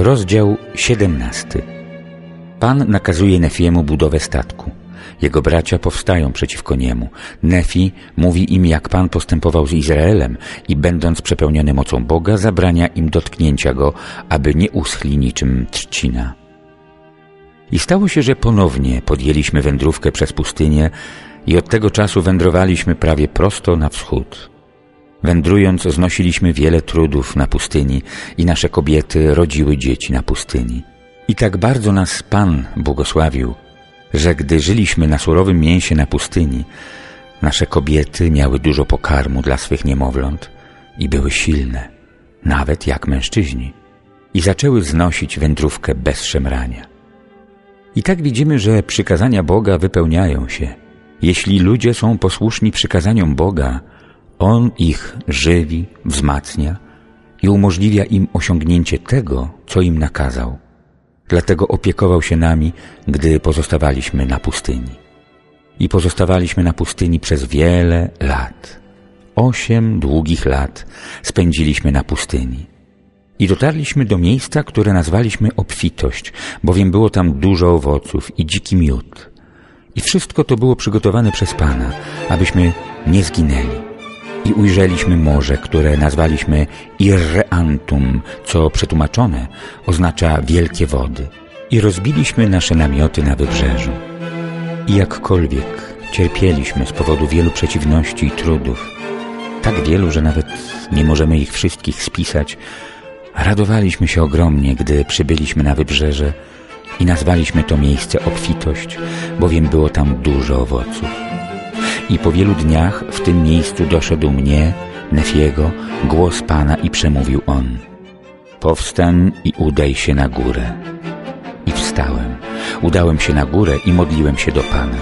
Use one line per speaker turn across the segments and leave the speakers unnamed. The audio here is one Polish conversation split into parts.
Rozdział 17 Pan nakazuje Nefiemu budowę statku. Jego bracia powstają przeciwko niemu. Nefi mówi im, jak Pan postępował z Izraelem i będąc przepełniony mocą Boga, zabrania im dotknięcia go, aby nie uschli niczym trzcina. I stało się, że ponownie podjęliśmy wędrówkę przez pustynię i od tego czasu wędrowaliśmy prawie prosto na wschód. Wędrując znosiliśmy wiele trudów na pustyni i nasze kobiety rodziły dzieci na pustyni. I tak bardzo nas Pan błogosławił, że gdy żyliśmy na surowym mięsie na pustyni, nasze kobiety miały dużo pokarmu dla swych niemowląt i były silne, nawet jak mężczyźni, i zaczęły znosić wędrówkę bez szemrania. I tak widzimy, że przykazania Boga wypełniają się. Jeśli ludzie są posłuszni przykazaniom Boga, On ich żywi, wzmacnia i umożliwia im osiągnięcie tego, co im nakazał. Dlatego opiekował się nami, gdy pozostawaliśmy na pustyni. I pozostawaliśmy na pustyni przez wiele lat. Osiem długich lat spędziliśmy na pustyni. I dotarliśmy do miejsca, które nazwaliśmy obfitość, bowiem było tam dużo owoców i dziki miód. I wszystko to było przygotowane przez Pana, abyśmy nie zginęli i ujrzeliśmy morze, które nazwaliśmy Irreantum, co przetłumaczone oznacza wielkie wody. I rozbiliśmy nasze namioty na wybrzeżu. I jakkolwiek cierpieliśmy z powodu wielu przeciwności i trudów, tak wielu, że nawet nie możemy ich wszystkich spisać, radowaliśmy się ogromnie, gdy przybyliśmy na wybrzeże i nazwaliśmy to miejsce obfitość, bowiem było tam dużo owoców. I po wielu dniach w tym miejscu doszedł mnie, Nefiego, głos Pana i przemówił on. Powstań i udaj się na górę. I wstałem, udałem się na górę i modliłem się do Pana.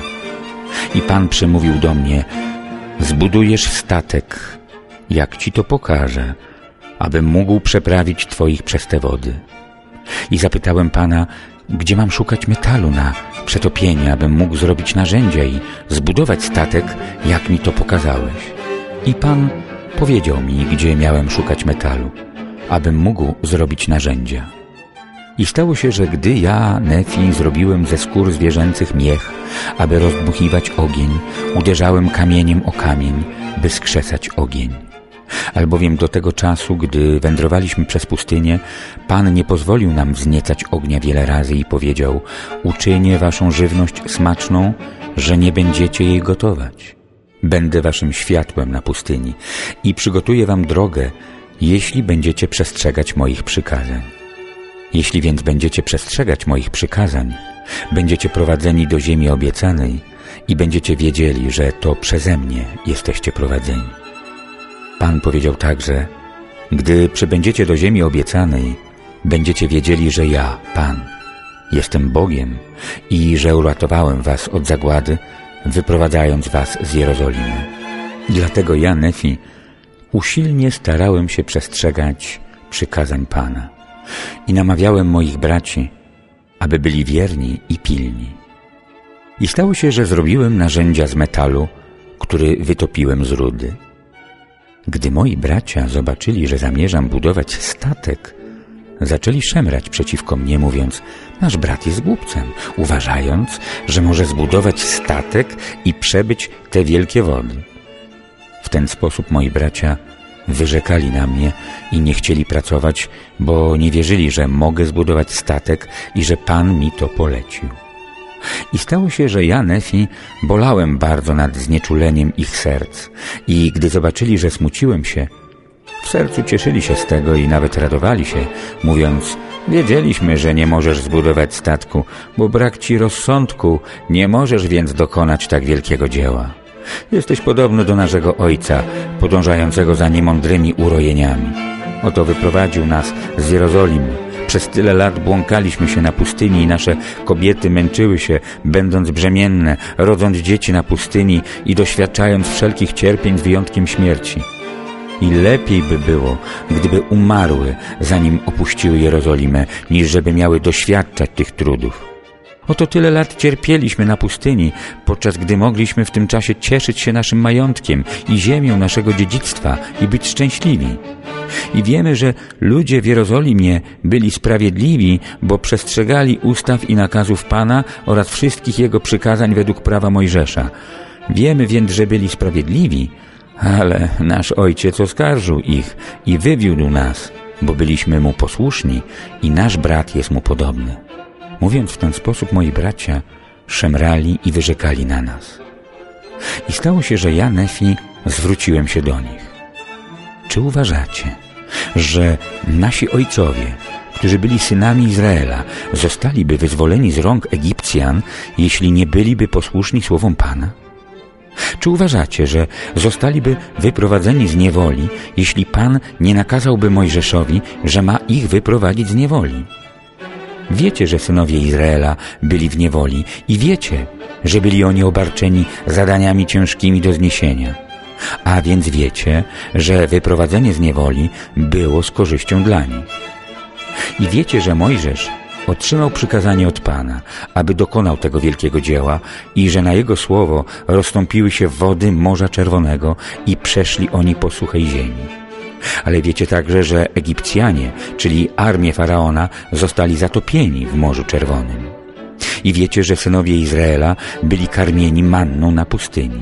I Pan przemówił do mnie, zbudujesz statek, jak Ci to pokażę, abym mógł przeprawić Twoich przez te wody. I zapytałem Pana, gdzie mam szukać metalu na przetopienie, abym mógł zrobić narzędzia i zbudować statek, jak mi to pokazałeś. I Pan powiedział mi, gdzie miałem szukać metalu, abym mógł zrobić narzędzia. I stało się, że gdy ja, Nefi, zrobiłem ze skór zwierzęcych miech, aby rozdmuchiwać ogień, uderzałem kamieniem o kamień, by skrzesać ogień albowiem do tego czasu, gdy wędrowaliśmy przez pustynię, Pan nie pozwolił nam wzniecać ognia wiele razy i powiedział uczynię waszą żywność smaczną, że nie będziecie jej gotować. Będę waszym światłem na pustyni i przygotuję wam drogę, jeśli będziecie przestrzegać moich przykazań. Jeśli więc będziecie przestrzegać moich przykazań, będziecie prowadzeni do ziemi obiecanej i będziecie wiedzieli, że to przeze mnie jesteście prowadzeni. Pan powiedział także, gdy przybędziecie do ziemi obiecanej, będziecie wiedzieli, że ja, Pan, jestem Bogiem i że uratowałem was od zagłady, wyprowadzając was z Jerozolimy. Dlatego ja, Nefi, usilnie starałem się przestrzegać przykazań Pana i namawiałem moich braci, aby byli wierni i pilni. I stało się, że zrobiłem narzędzia z metalu, który wytopiłem z rudy. Gdy moi bracia zobaczyli, że zamierzam budować statek, zaczęli szemrać przeciwko mnie, mówiąc, nasz brat jest głupcem, uważając, że może zbudować statek i przebyć te wielkie wody. W ten sposób moi bracia wyrzekali na mnie i nie chcieli pracować, bo nie wierzyli, że mogę zbudować statek i że Pan mi to polecił. I stało się, że ja, Nefi, bolałem bardzo nad znieczuleniem ich serc i gdy zobaczyli, że smuciłem się, w sercu cieszyli się z tego i nawet radowali się, mówiąc Wiedzieliśmy, że nie możesz zbudować statku, bo brak ci rozsądku, nie możesz więc dokonać tak wielkiego dzieła. Jesteś podobny do naszego ojca, podążającego za niemądrymi urojeniami. Oto wyprowadził nas z Jerozolimy, przez tyle lat błąkaliśmy się na pustyni i nasze kobiety męczyły się, będąc brzemienne, rodząc dzieci na pustyni i doświadczając wszelkich cierpień z wyjątkiem śmierci. I lepiej by było, gdyby umarły, zanim opuściły Jerozolimę, niż żeby miały doświadczać tych trudów. Oto tyle lat cierpieliśmy na pustyni, podczas gdy mogliśmy w tym czasie cieszyć się naszym majątkiem i ziemią naszego dziedzictwa i być szczęśliwi. I wiemy, że ludzie w Jerozolimie byli sprawiedliwi, bo przestrzegali ustaw i nakazów Pana oraz wszystkich Jego przykazań według prawa Mojżesza. Wiemy więc, że byli sprawiedliwi, ale nasz ojciec oskarżył ich i wywiódł nas, bo byliśmy mu posłuszni i nasz brat jest mu podobny. Mówiąc w ten sposób, moi bracia szemrali i wyrzekali na nas. I stało się, że ja, Nefi, zwróciłem się do nich. Czy uważacie, że nasi ojcowie, którzy byli synami Izraela, zostaliby wyzwoleni z rąk Egipcjan, jeśli nie byliby posłuszni słowom Pana? Czy uważacie, że zostaliby wyprowadzeni z niewoli, jeśli Pan nie nakazałby Mojżeszowi, że ma ich wyprowadzić z niewoli? Wiecie, że synowie Izraela byli w niewoli i wiecie, że byli oni obarczeni zadaniami ciężkimi do zniesienia. A więc wiecie, że wyprowadzenie z niewoli było z korzyścią dla nich. I wiecie, że Mojżesz otrzymał przykazanie od Pana, aby dokonał tego wielkiego dzieła i że na jego słowo rozstąpiły się wody Morza Czerwonego i przeszli oni po suchej ziemi. Ale wiecie także, że Egipcjanie, czyli armie Faraona, zostali zatopieni w Morzu Czerwonym. I wiecie, że synowie Izraela byli karmieni manną na pustyni.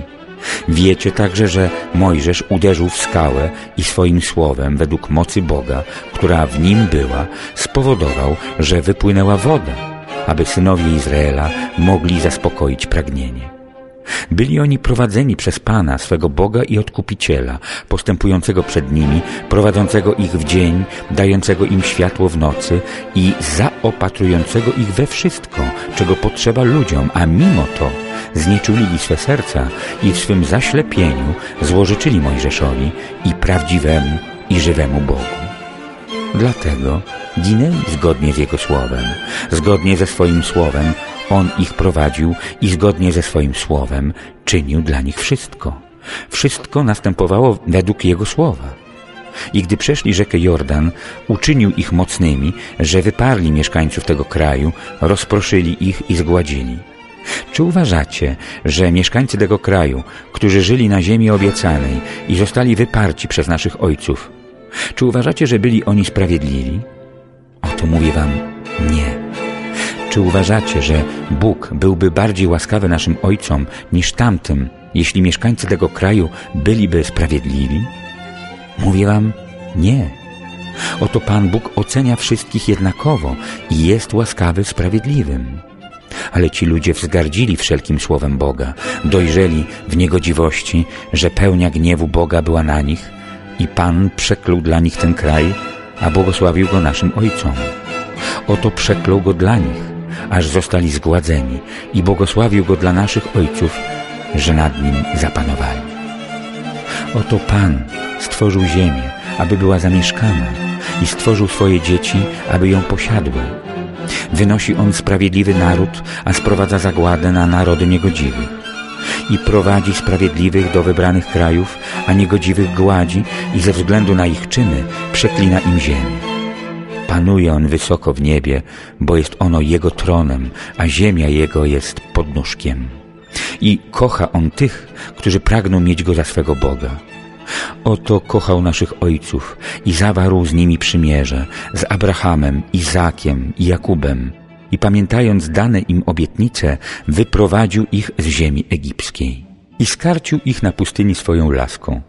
Wiecie także, że Mojżesz uderzył w skałę i swoim słowem, według mocy Boga, która w nim była, spowodował, że wypłynęła woda, aby synowie Izraela mogli zaspokoić pragnienie. Byli oni prowadzeni przez Pana, swego Boga i Odkupiciela, postępującego przed nimi, prowadzącego ich w dzień, dającego im światło w nocy i zaopatrującego ich we wszystko, czego potrzeba ludziom, a mimo to znieczulili swe serca i w swym zaślepieniu złożyczyli Mojżeszowi i prawdziwemu i żywemu Bogu. Dlatego ginęli zgodnie z Jego słowem, zgodnie ze swoim słowem On ich prowadził i zgodnie ze swoim słowem czynił dla nich wszystko. Wszystko następowało według Jego słowa. I gdy przeszli rzekę Jordan, uczynił ich mocnymi, że wyparli mieszkańców tego kraju, rozproszyli ich i zgładzili. Czy uważacie, że mieszkańcy tego kraju, którzy żyli na ziemi obiecanej i zostali wyparci przez naszych ojców, czy uważacie, że byli oni sprawiedliwi? Oto mówię wam nie. Czy uważacie, że Bóg byłby bardziej łaskawy naszym ojcom niż tamtym, jeśli mieszkańcy tego kraju byliby sprawiedliwi? Mówię wam nie. Oto Pan Bóg ocenia wszystkich jednakowo i jest łaskawy sprawiedliwym. Ale ci ludzie wzgardzili wszelkim słowem Boga, dojrzeli w niegodziwości, że pełnia gniewu Boga była na nich i Pan przeklął dla nich ten kraj, a błogosławił go naszym ojcom. Oto przeklął go dla nich, aż zostali zgładzeni i błogosławił go dla naszych ojców, że nad nim zapanowali. Oto Pan stworzył ziemię, aby była zamieszkana i stworzył swoje dzieci, aby ją posiadły. Wynosi On sprawiedliwy naród, a sprowadza zagładę na narody niegodziwych. I prowadzi sprawiedliwych do wybranych krajów, a niegodziwych gładzi i ze względu na ich czyny przeklina im ziemię. Panuje On wysoko w niebie, bo jest ono Jego tronem, a ziemia Jego jest podnóżkiem. I kocha On tych, którzy pragną mieć Go za swego Boga. Oto kochał naszych ojców i zawarł z nimi przymierze, z Abrahamem, Izakiem i Jakubem. I pamiętając dane im obietnice, wyprowadził ich z ziemi egipskiej. I skarcił ich na pustyni swoją laską,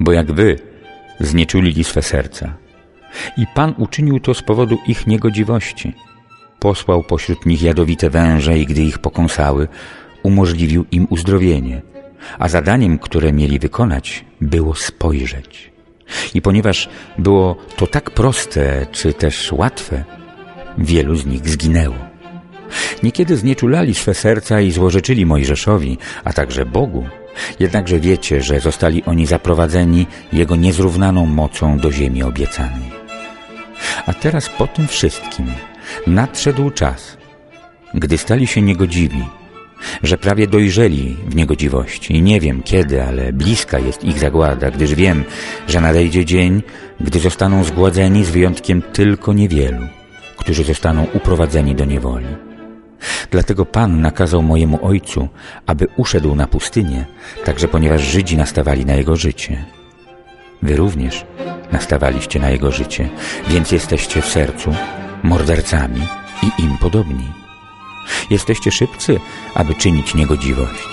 bo jak wy znieczulili swe serca. I Pan uczynił to z powodu ich niegodziwości. Posłał pośród nich jadowite węże i gdy ich pokąsały, umożliwił im uzdrowienie – a zadaniem, które mieli wykonać, było spojrzeć. I ponieważ było to tak proste, czy też łatwe, wielu z nich zginęło. Niekiedy znieczulali swe serca i złożyczyli Mojżeszowi, a także Bogu, jednakże wiecie, że zostali oni zaprowadzeni Jego niezrównaną mocą do ziemi obiecanej. A teraz po tym wszystkim nadszedł czas, gdy stali się niegodziwi, że prawie dojrzeli w niegodziwości nie wiem kiedy, ale bliska jest ich zagłada, gdyż wiem, że nadejdzie dzień, gdy zostaną zgładzeni z wyjątkiem tylko niewielu, którzy zostaną uprowadzeni do niewoli. Dlatego Pan nakazał mojemu ojcu, aby uszedł na pustynię, także ponieważ Żydzi nastawali na jego życie. Wy również nastawaliście na jego życie, więc jesteście w sercu mordercami i im podobni. Jesteście szybcy, aby czynić niegodziwość,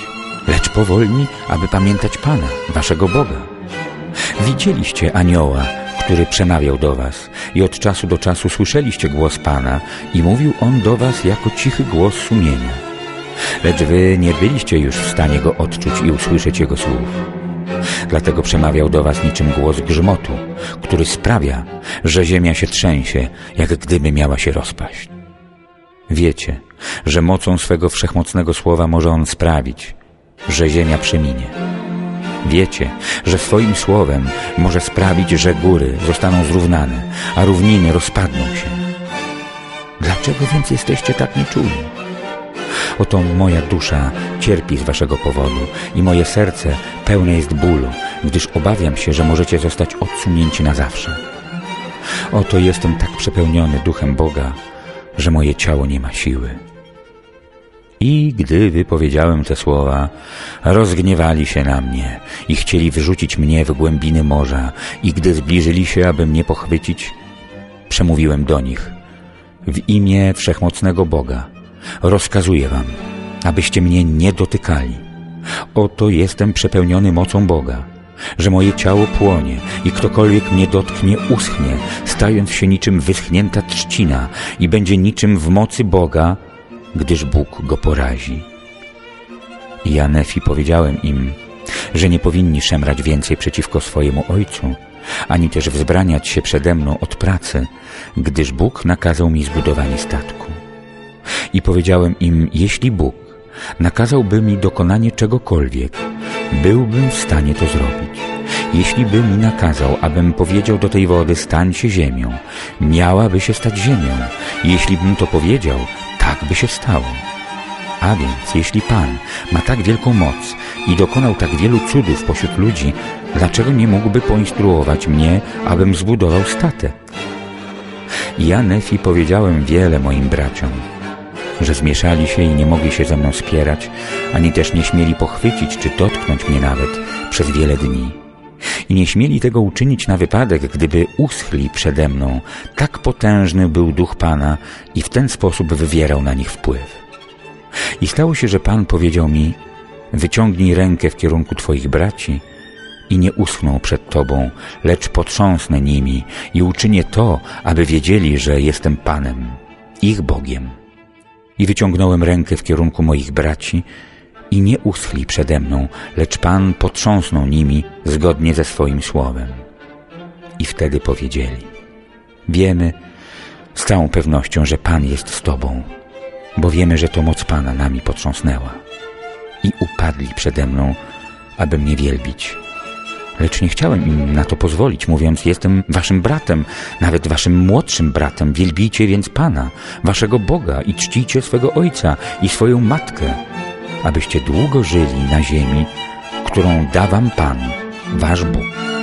lecz powolni, aby pamiętać Pana, waszego Boga. Widzieliście anioła, który przemawiał do was i od czasu do czasu słyszeliście głos Pana i mówił on do was jako cichy głos sumienia. Lecz wy nie byliście już w stanie go odczuć i usłyszeć jego słów. Dlatego przemawiał do was niczym głos grzmotu, który sprawia, że ziemia się trzęsie, jak gdyby miała się rozpaść. Wiecie, że mocą swego wszechmocnego słowa może on sprawić, że ziemia przeminie. Wiecie, że swoim słowem może sprawić, że góry zostaną zrównane, a równiny rozpadną się. Dlaczego więc jesteście tak nieczuli? Oto moja dusza cierpi z waszego powodu i moje serce pełne jest bólu, gdyż obawiam się, że możecie zostać odsunięci na zawsze. Oto jestem tak przepełniony duchem Boga, że moje ciało nie ma siły. I gdy wypowiedziałem te słowa, rozgniewali się na mnie i chcieli wyrzucić mnie w głębiny morza i gdy zbliżyli się, aby mnie pochwycić, przemówiłem do nich w imię Wszechmocnego Boga. Rozkazuję wam, abyście mnie nie dotykali. Oto jestem przepełniony mocą Boga, że moje ciało płonie i ktokolwiek mnie dotknie uschnie, stając się niczym wyschnięta trzcina i będzie niczym w mocy Boga, gdyż Bóg go porazi. I ja, Nefi, powiedziałem im, że nie powinni szemrać więcej przeciwko swojemu ojcu, ani też wzbraniać się przede mną od pracy, gdyż Bóg nakazał mi zbudowanie statku. I powiedziałem im, jeśli Bóg nakazałby mi dokonanie czegokolwiek, byłbym w stanie to zrobić. Jeśli by mi nakazał, abym powiedział do tej wody, stań się ziemią, miałaby się stać ziemią. Jeśli bym to powiedział, tak by się stało. A więc, jeśli Pan ma tak wielką moc i dokonał tak wielu cudów pośród ludzi, dlaczego nie mógłby poinstruować mnie, abym zbudował statek? Ja, Nefi, powiedziałem wiele moim braciom, że zmieszali się i nie mogli się ze mną spierać, ani też nie śmieli pochwycić czy dotknąć mnie nawet przez wiele dni. I nie śmieli tego uczynić na wypadek, gdyby uschli przede mną. Tak potężny był duch Pana i w ten sposób wywierał na nich wpływ. I stało się, że Pan powiedział mi, wyciągnij rękę w kierunku Twoich braci i nie uschną przed Tobą, lecz potrząsnę nimi i uczynię to, aby wiedzieli, że jestem Panem, ich Bogiem. I wyciągnąłem rękę w kierunku moich braci i nie uschli przede mną, lecz Pan potrząsnął nimi zgodnie ze swoim słowem. I wtedy powiedzieli, wiemy z całą pewnością, że Pan jest z Tobą, bo wiemy, że to moc Pana nami potrząsnęła. I upadli przede mną, aby mnie wielbić. Lecz nie chciałem im na to pozwolić, mówiąc, jestem waszym bratem, nawet waszym młodszym bratem. Wielbijcie więc Pana, waszego Boga i czcijcie swego Ojca i swoją Matkę, abyście długo żyli na ziemi, którą da wam Pan, wasz Bóg.